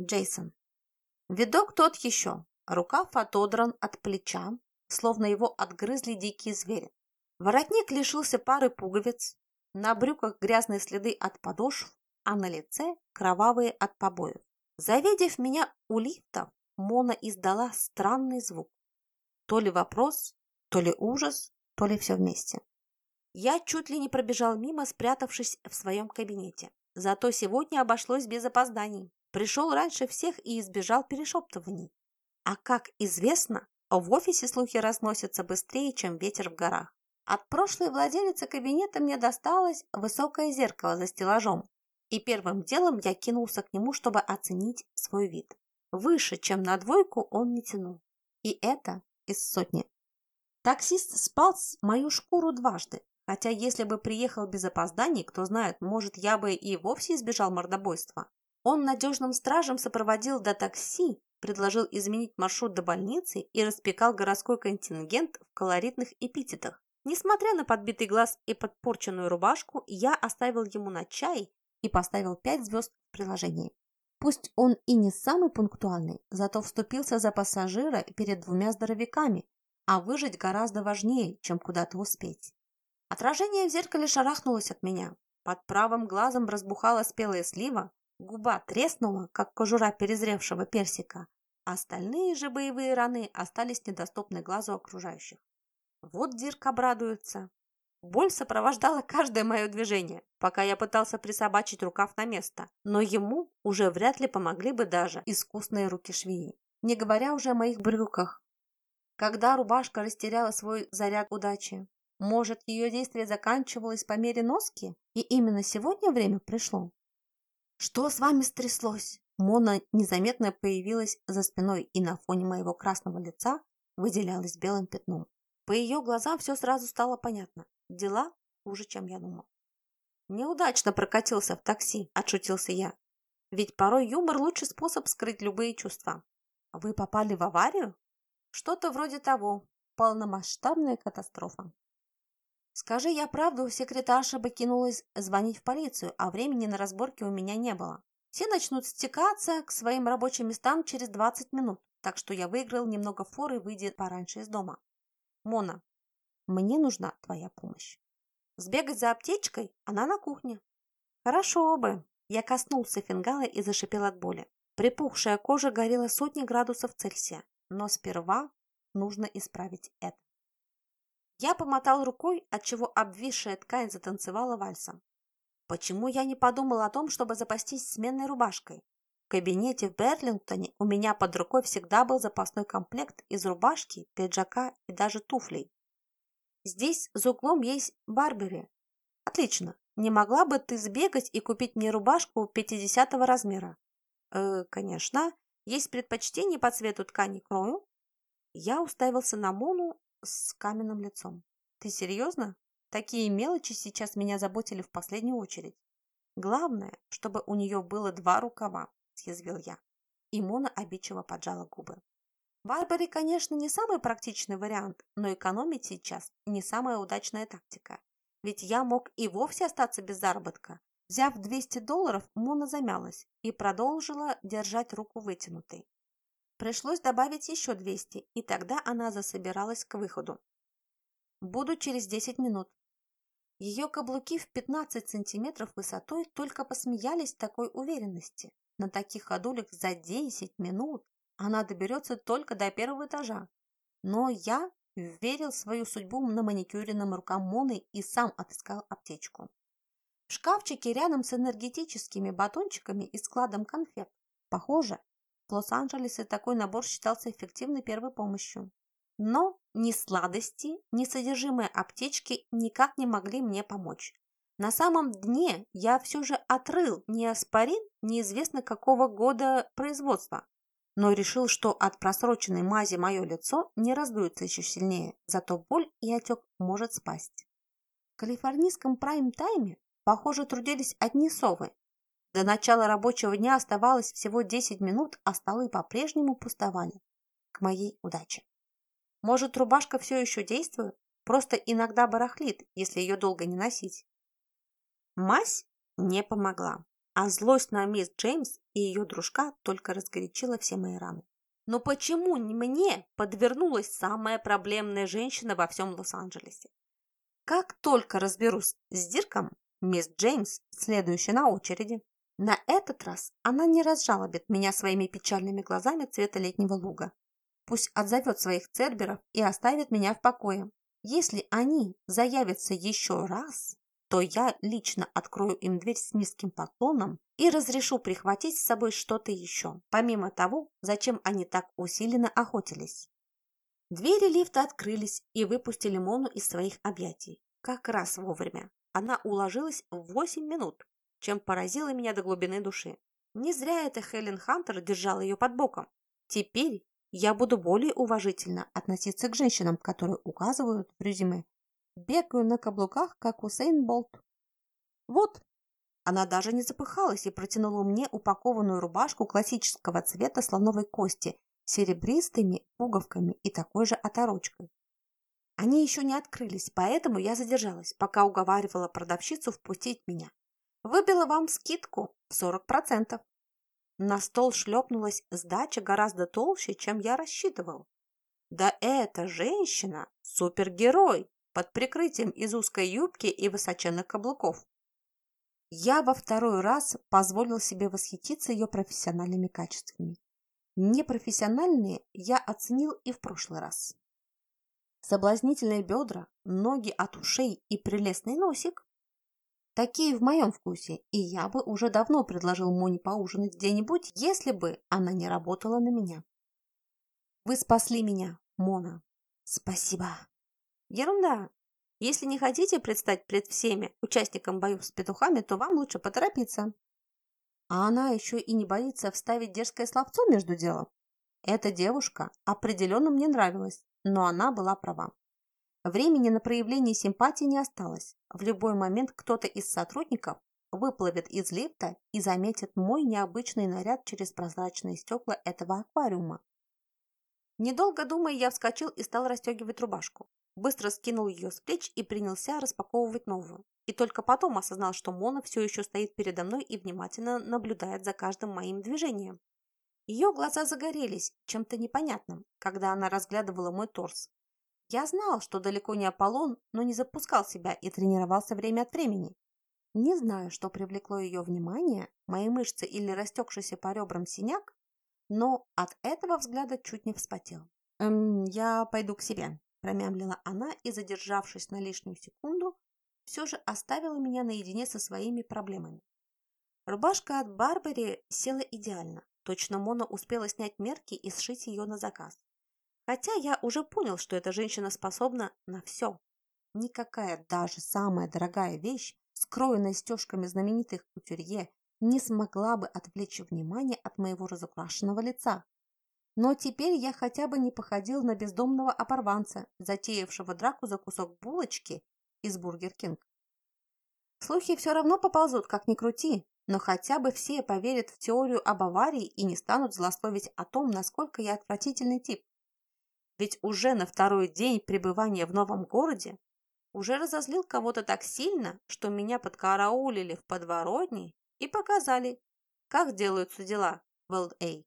Джейсон. Видок тот еще. Рукав отодран от плеча, словно его отгрызли дикие звери. Воротник лишился пары пуговиц, на брюках грязные следы от подошв, а на лице кровавые от побоев. Завидев меня у лифта, Мона издала странный звук. То ли вопрос, то ли ужас, то ли все вместе. Я чуть ли не пробежал мимо, спрятавшись в своем кабинете. Зато сегодня обошлось без опозданий. Пришел раньше всех и избежал перешептываний. А как известно, в офисе слухи разносятся быстрее, чем ветер в горах. От прошлой владелицы кабинета мне досталось высокое зеркало за стеллажом, и первым делом я кинулся к нему, чтобы оценить свой вид. Выше, чем на двойку, он не тянул. И это из сотни. Таксист спал мою шкуру дважды, хотя если бы приехал без опозданий, кто знает, может, я бы и вовсе избежал мордобойства. Он надежным стражем сопроводил до такси, предложил изменить маршрут до больницы и распекал городской контингент в колоритных эпитетах. Несмотря на подбитый глаз и подпорченную рубашку, я оставил ему на чай и поставил пять звезд в приложении. Пусть он и не самый пунктуальный, зато вступился за пассажира перед двумя здоровяками, а выжить гораздо важнее, чем куда-то успеть. Отражение в зеркале шарахнулось от меня. Под правым глазом разбухала спелая слива, губа треснула, как кожура перезревшего персика, а остальные же боевые раны остались недоступны глазу окружающих. Вот Дирк обрадуется. Боль сопровождала каждое мое движение, пока я пытался присобачить рукав на место, но ему уже вряд ли помогли бы даже искусные руки швеи, не говоря уже о моих брюках. Когда рубашка растеряла свой заряд удачи, может, ее действие заканчивалось по мере носки, и именно сегодня время пришло? Что с вами стряслось? Мона незаметно появилась за спиной и на фоне моего красного лица выделялась белым пятном. По ее глазам все сразу стало понятно. Дела хуже, чем я думал. Неудачно прокатился в такси, отшутился я. Ведь порой юмор лучший способ скрыть любые чувства. Вы попали в аварию? Что-то вроде того. Полномасштабная катастрофа. Скажи я правду, секретарша бы кинулась звонить в полицию, а времени на разборки у меня не было. Все начнут стекаться к своим рабочим местам через 20 минут, так что я выиграл немного форы, выйдя пораньше из дома. Мона, мне нужна твоя помощь. Сбегать за аптечкой? Она на кухне. Хорошо бы. Я коснулся фингала и зашипел от боли. Припухшая кожа горела сотни градусов Цельсия, но сперва нужно исправить это. Я помотал рукой, отчего обвисшая ткань затанцевала вальсом. Почему я не подумал о том, чтобы запастись сменной рубашкой? В кабинете в Берлингтоне у меня под рукой всегда был запасной комплект из рубашки, пиджака и даже туфлей. Здесь за углом есть Барбери. Отлично. Не могла бы ты сбегать и купить мне рубашку 50 размера? Э, конечно. Есть предпочтение по цвету ткани крою? Я уставился на Мону с каменным лицом. Ты серьезно? Такие мелочи сейчас меня заботили в последнюю очередь. Главное, чтобы у нее было два рукава съязвил я. И Мона обидчиво поджала губы. Барбари, конечно, не самый практичный вариант, но экономить сейчас не самая удачная тактика. Ведь я мог и вовсе остаться без заработка. Взяв 200 долларов, Мона замялась и продолжила держать руку вытянутой. Пришлось добавить еще 200, и тогда она засобиралась к выходу. Буду через 10 минут. Ее каблуки в 15 сантиметров высотой только посмеялись такой уверенности. На таких ходулях за 10 минут она доберется только до первого этажа. Но я верил свою судьбу на маникюренным рукам Моны и сам отыскал аптечку. В шкафчике рядом с энергетическими батончиками и складом конфет. Похоже, в Лос-Анджелесе такой набор считался эффективной первой помощью. Но ни сладости, ни содержимое аптечки никак не могли мне помочь. На самом дне я все же отрыл неоспорин неизвестно какого года производства, но решил, что от просроченной мази мое лицо не раздуется еще сильнее, зато боль и отек может спасть. В калифорнийском прайм-тайме, похоже, трудились одни совы. До начала рабочего дня оставалось всего 10 минут, а столы по-прежнему пустовали. К моей удаче. Может, рубашка все еще действует? Просто иногда барахлит, если ее долго не носить. Мазь не помогла. а злость на мисс Джеймс и ее дружка только разгорячила все мои раны. Но почему не мне подвернулась самая проблемная женщина во всем Лос-Анджелесе? Как только разберусь с Дирком, мисс Джеймс следующая на очереди. На этот раз она не разжалобит меня своими печальными глазами цвета летнего луга. Пусть отзовет своих церберов и оставит меня в покое. Если они заявятся еще раз, то я лично открою им дверь с низким поклоном и разрешу прихватить с собой что-то еще, помимо того, зачем они так усиленно охотились. Двери лифта открылись и выпустили Мону из своих объятий. Как раз вовремя. Она уложилась в 8 минут, чем поразила меня до глубины души. Не зря эта Хелен Хантер держала ее под боком. Теперь я буду более уважительно относиться к женщинам, которые указывают резюме Бегаю на каблуках, как Усейн Болт. Вот. Она даже не запыхалась и протянула мне упакованную рубашку классического цвета слоновой кости с серебристыми пуговками и такой же оторочкой. Они еще не открылись, поэтому я задержалась, пока уговаривала продавщицу впустить меня. Выбила вам скидку в 40%. На стол шлепнулась сдача гораздо толще, чем я рассчитывал. Да эта женщина – супергерой! под прикрытием из узкой юбки и высоченных каблуков. Я во второй раз позволил себе восхититься ее профессиональными качествами. Непрофессиональные я оценил и в прошлый раз. Соблазнительные бедра, ноги от ушей и прелестный носик. Такие в моем вкусе, и я бы уже давно предложил Моне поужинать где-нибудь, если бы она не работала на меня. Вы спасли меня, Мона. Спасибо. Ерунда. Если не хотите предстать пред всеми участником боев с петухами, то вам лучше поторопиться. А она еще и не боится вставить дерзкое словцо между делом. Эта девушка определенно мне нравилась, но она была права. Времени на проявление симпатии не осталось. В любой момент кто-то из сотрудников выплывет из лифта и заметит мой необычный наряд через прозрачные стекла этого аквариума. Недолго думая, я вскочил и стал расстегивать рубашку быстро скинул ее с плеч и принялся распаковывать новую. И только потом осознал, что Мона все еще стоит передо мной и внимательно наблюдает за каждым моим движением. Ее глаза загорелись чем-то непонятным, когда она разглядывала мой торс. Я знал, что далеко не Аполлон, но не запускал себя и тренировался время от времени. Не знаю, что привлекло ее внимание, мои мышцы или растекшийся по ребрам синяк, но от этого взгляда чуть не вспотел. «Эм, я пойду к себе», Промямлила она и, задержавшись на лишнюю секунду, все же оставила меня наедине со своими проблемами. Рубашка от Барбари села идеально. Точно Мона успела снять мерки и сшить ее на заказ. Хотя я уже понял, что эта женщина способна на все. Никакая даже самая дорогая вещь, скроенная стежками знаменитых кутюрье, не смогла бы отвлечь внимание от моего разукрашенного лица. Но теперь я хотя бы не походил на бездомного оборванца, затеявшего драку за кусок булочки из Бургер Кинг. Слухи все равно поползут, как ни крути, но хотя бы все поверят в теорию об аварии и не станут злословить о том, насколько я отвратительный тип. Ведь уже на второй день пребывания в новом городе уже разозлил кого-то так сильно, что меня подкараулили в подворотне и показали, как делаются дела в Л.А.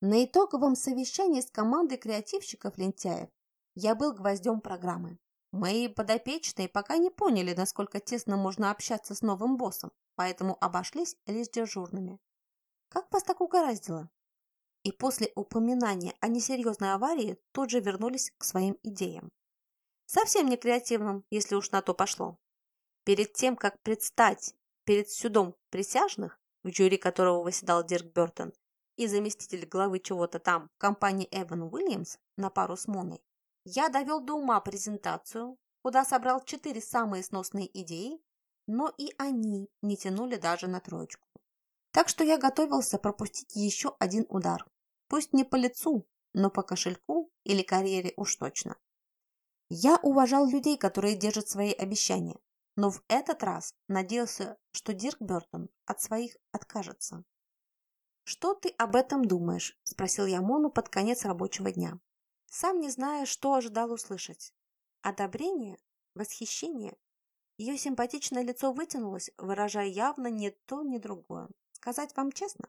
На итоговом совещании с командой креативщиков-лентяев я был гвоздем программы. Мои подопечные пока не поняли, насколько тесно можно общаться с новым боссом, поэтому обошлись лишь дежурными. Как вас так угораздило? И после упоминания о несерьезной аварии тут же вернулись к своим идеям. Совсем не креативным, если уж на то пошло. Перед тем, как предстать перед судом присяжных, в жюри которого восседал Дирк Бертон, и заместитель главы чего-то там компании Эван Уильямс на пару с Моной, я довел до ума презентацию, куда собрал четыре самые сносные идеи, но и они не тянули даже на троечку. Так что я готовился пропустить еще один удар. Пусть не по лицу, но по кошельку или карьере уж точно. Я уважал людей, которые держат свои обещания, но в этот раз надеялся, что Дирк Бертон от своих откажется. «Что ты об этом думаешь?» – спросил я Мону под конец рабочего дня. Сам не зная, что ожидал услышать. Одобрение? Восхищение? Ее симпатичное лицо вытянулось, выражая явно ни то, ни другое. Сказать вам честно?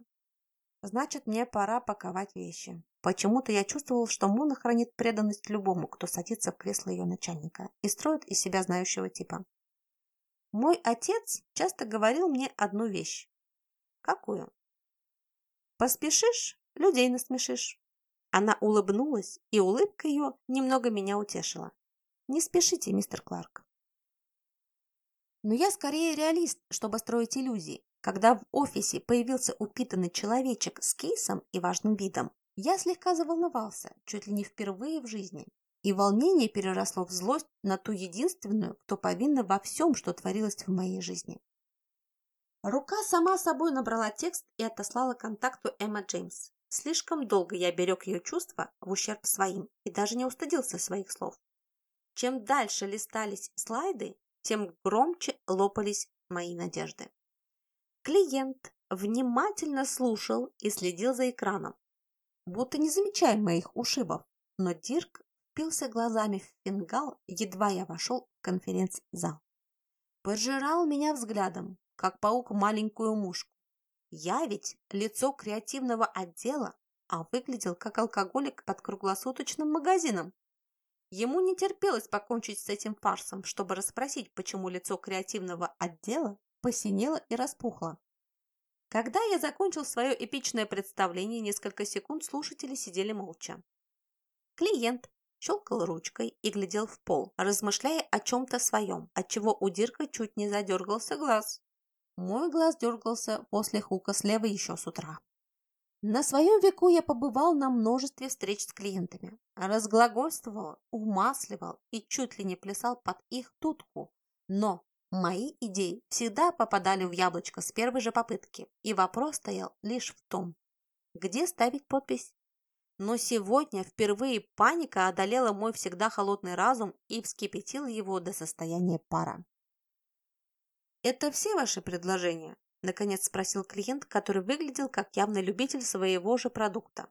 Значит, мне пора паковать вещи. Почему-то я чувствовал, что Мона хранит преданность любому, кто садится в кресло ее начальника и строит из себя знающего типа. Мой отец часто говорил мне одну вещь. Какую? Поспешишь, людей насмешишь. Она улыбнулась, и улыбка ее немного меня утешила. Не спешите, мистер Кларк. Но я скорее реалист, чтобы строить иллюзии. Когда в офисе появился упитанный человечек с кейсом и важным видом, я слегка заволновался, чуть ли не впервые в жизни. И волнение переросло в злость на ту единственную, кто повинна во всем, что творилось в моей жизни. Рука сама собой набрала текст и отослала контакту Эмма Джеймс. Слишком долго я берег ее чувства в ущерб своим и даже не устыдился своих слов. Чем дальше листались слайды, тем громче лопались мои надежды. Клиент внимательно слушал и следил за экраном, будто не замечая моих ушибов, но Дирк впился глазами в фингал, едва я вошел в конференц-зал. Пожирал меня взглядом, как паук маленькую мушку. Я ведь лицо креативного отдела, а выглядел как алкоголик под круглосуточным магазином. Ему не терпелось покончить с этим фарсом, чтобы расспросить, почему лицо креативного отдела посинело и распухло. Когда я закончил свое эпичное представление, несколько секунд слушатели сидели молча. Клиент щелкал ручкой и глядел в пол, размышляя о чем-то своем, отчего у Дирка чуть не задергался глаз. Мой глаз дергался после хука слева еще с утра. На своем веку я побывал на множестве встреч с клиентами. Разглагольствовал, умасливал и чуть ли не плясал под их тутку. Но мои идеи всегда попадали в яблочко с первой же попытки, и вопрос стоял лишь в том, где ставить подпись. Но сегодня впервые паника одолела мой всегда холодный разум и вскипятила его до состояния пара. «Это все ваши предложения?» Наконец спросил клиент, который выглядел как явный любитель своего же продукта.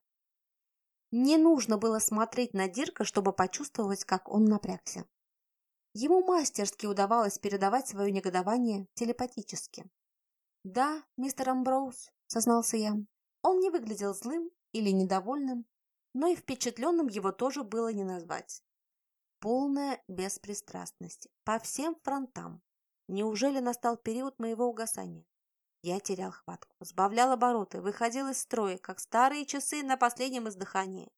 Не нужно было смотреть на Дирка, чтобы почувствовать, как он напрягся. Ему мастерски удавалось передавать свое негодование телепатически. «Да, мистер Амброуз», — сознался я. Он не выглядел злым или недовольным, но и впечатленным его тоже было не назвать. Полная беспристрастность по всем фронтам. Неужели настал период моего угасания? Я терял хватку, сбавлял обороты, выходил из строя, как старые часы на последнем издыхании.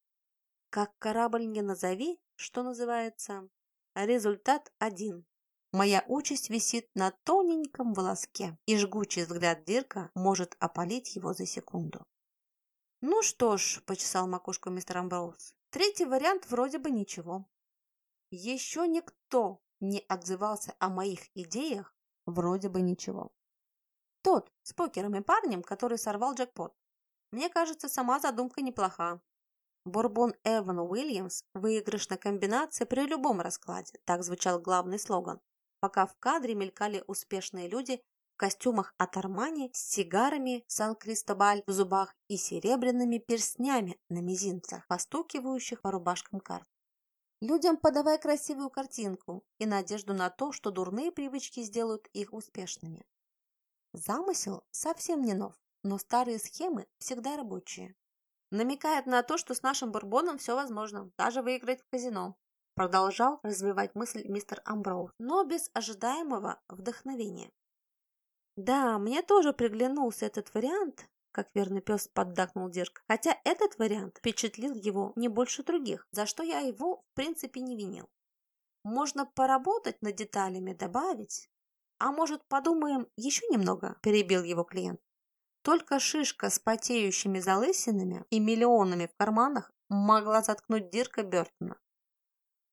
Как корабль не назови, что называется, результат один. Моя участь висит на тоненьком волоске, и жгучий взгляд Дирка может опалить его за секунду. «Ну что ж», – почесал макушку мистер Амброуз, – «третий вариант вроде бы ничего. Еще никто не отзывался о моих идеях, вроде бы ничего. Тот, с покером и парнем, который сорвал джекпот. Мне кажется, сама задумка неплоха. Бурбон Эван Уильямс – выигрышная комбинация при любом раскладе, так звучал главный слоган, пока в кадре мелькали успешные люди в костюмах от Армани с сигарами Сан-Кристобаль в зубах и серебряными перстнями на мизинцах, постукивающих по рубашкам карт. Людям подавай красивую картинку и надежду на то, что дурные привычки сделают их успешными. Замысел совсем не нов, но старые схемы всегда рабочие. Намекает на то, что с нашим бурбоном все возможно, даже выиграть в казино. Продолжал развивать мысль мистер Амброуз, но без ожидаемого вдохновения. Да, мне тоже приглянулся этот вариант, как верный пес поддакнул Дирк, хотя этот вариант впечатлил его не больше других, за что я его в принципе не винил. Можно поработать над деталями, добавить, «А может, подумаем еще немного?» – перебил его клиент. Только шишка с потеющими залысинами и миллионами в карманах могла заткнуть Дирка Бертона.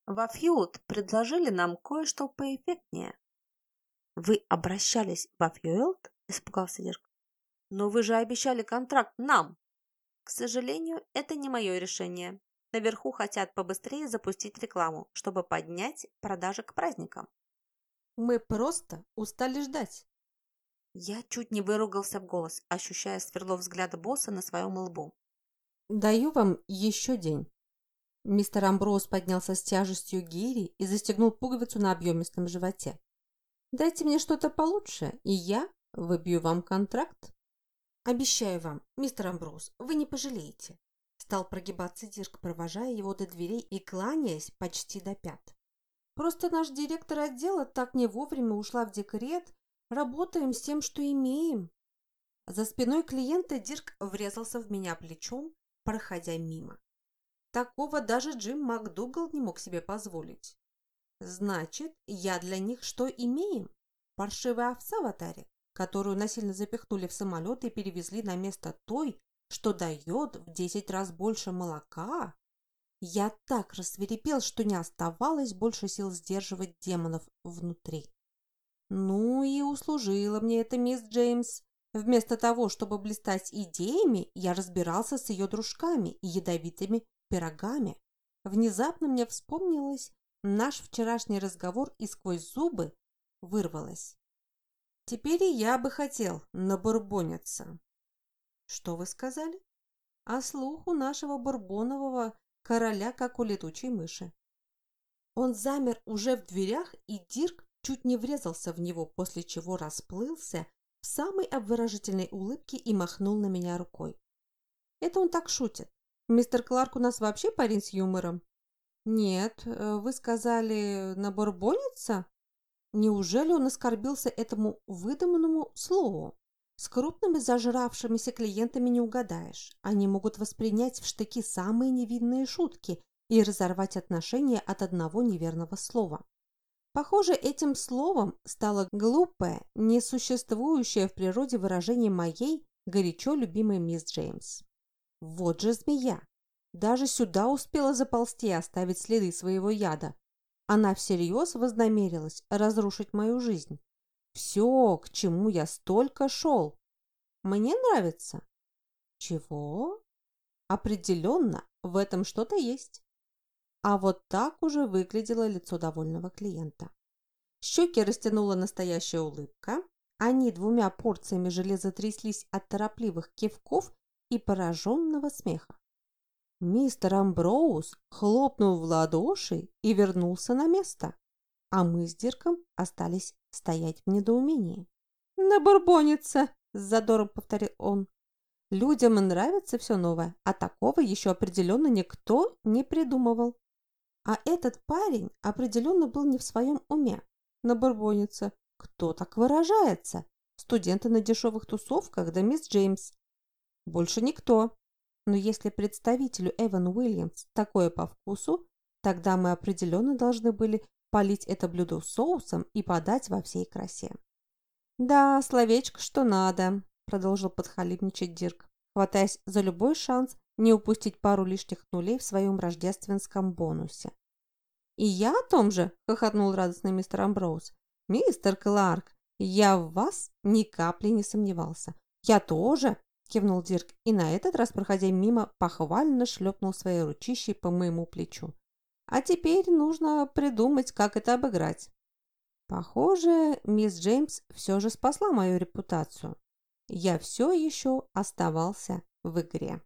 Во Фьюд предложили нам кое-что поэффектнее. «Вы обращались во Фьюэлд?» – испугался Дирк. «Но вы же обещали контракт нам!» «К сожалению, это не мое решение. Наверху хотят побыстрее запустить рекламу, чтобы поднять продажи к праздникам. Мы просто устали ждать. Я чуть не выругался в голос, ощущая сверло взгляда босса на своем лбу. Даю вам еще день. Мистер Амброуз поднялся с тяжестью гири и застегнул пуговицу на объемистом животе. Дайте мне что-то получше, и я выбью вам контракт. Обещаю вам, мистер Амброуз, вы не пожалеете. Стал прогибаться Дирк, провожая его до дверей и кланяясь почти до пят. Просто наш директор отдела так не вовремя ушла в декрет. Работаем с тем, что имеем. За спиной клиента Дирк врезался в меня плечом, проходя мимо. Такого даже Джим МакДугал не мог себе позволить. Значит, я для них что имеем? Паршивая овца в атаре, которую насильно запихнули в самолет и перевезли на место той, что дает в десять раз больше молока? Я так рассверепел, что не оставалось больше сил сдерживать демонов внутри. Ну и услужила мне эта мисс Джеймс. Вместо того, чтобы блистать идеями, я разбирался с ее дружками и ядовитыми пирогами. Внезапно мне вспомнилось наш вчерашний разговор и сквозь зубы вырвалось. Теперь и я бы хотел набурбониться. Что вы сказали? А слух у нашего бурбонового короля, как у летучей мыши. Он замер уже в дверях, и Дирк чуть не врезался в него, после чего расплылся в самой обворожительной улыбке и махнул на меня рукой. Это он так шутит. Мистер Кларк у нас вообще парень с юмором. Нет, э, вы сказали наборбониться? Неужели он оскорбился этому выдуманному слову? С крупными зажравшимися клиентами не угадаешь. Они могут воспринять в штыки самые невинные шутки и разорвать отношения от одного неверного слова. Похоже, этим словом стало глупое, несуществующее в природе выражение моей горячо любимой мисс Джеймс. Вот же змея! Даже сюда успела заползти и оставить следы своего яда. Она всерьез вознамерилась разрушить мою жизнь. Все, к чему я столько шел. Мне нравится. Чего? Определенно, в этом что-то есть. А вот так уже выглядело лицо довольного клиента. Щеки растянула настоящая улыбка. Они двумя порциями железа тряслись от торопливых кивков и пораженного смеха. Мистер Амброуз хлопнул в ладоши и вернулся на место, а мы с Дирком остались стоять в недоумении. «Набурбонится!» – с задором повторил он. «Людям нравится все новое, а такого еще определенно никто не придумывал. А этот парень определенно был не в своем уме. Набурбонится. Кто так выражается? Студенты на дешевых тусовках, да мисс Джеймс. Больше никто. Но если представителю Эван Уильямс такое по вкусу, тогда мы определенно должны были полить это блюдо соусом и подать во всей красе. «Да, словечко, что надо», – продолжил подхалимничать Дирк, хватаясь за любой шанс не упустить пару лишних нулей в своем рождественском бонусе. «И я о том же!» – хохотнул радостный мистер Амброуз. «Мистер Кларк, я в вас ни капли не сомневался. Я тоже!» – кивнул Дирк и на этот раз, проходя мимо, похвально шлепнул своей ручищей по моему плечу. А теперь нужно придумать, как это обыграть. Похоже, мисс Джеймс все же спасла мою репутацию. Я все еще оставался в игре.